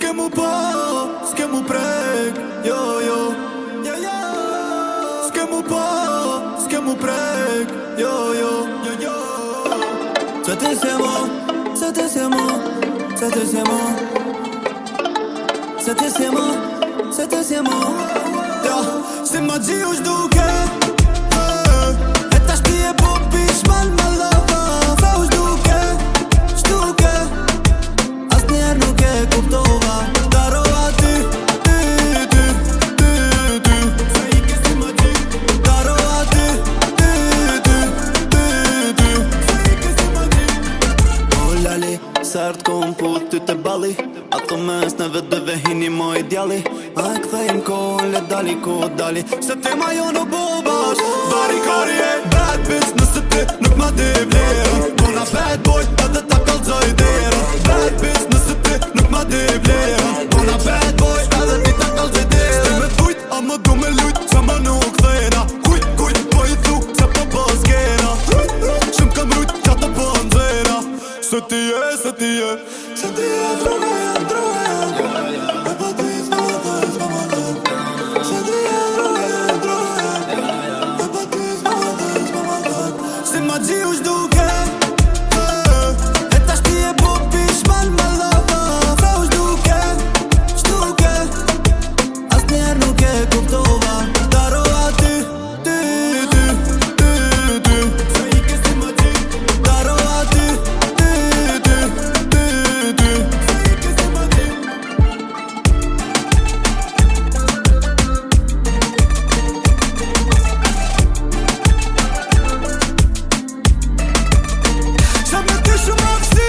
Скему па, скему прек, йо-йо Скему ce que C'était c'est c'est c'est c'est c'est C'est ma dit sartë kom put ty të bali Ato mes në vetë dhe hini moj djali A e këthejmë le dali ko dali Se ti ma jo në bubash Vari kari e bad bitch nëse ti nuk ma di vlerë Kona bad boy edhe ta kalzoj dirë Bad bitch nëse ti nuk ma di vlerë Se ti je, se ti je Se trija, drugeja, drugeja Dhe pa t'i s'pata e po po po s'pama dhe ma gji shduke Eta eh, sh ti e popi shduke, shduke As njerë nuk Jamais que je m'en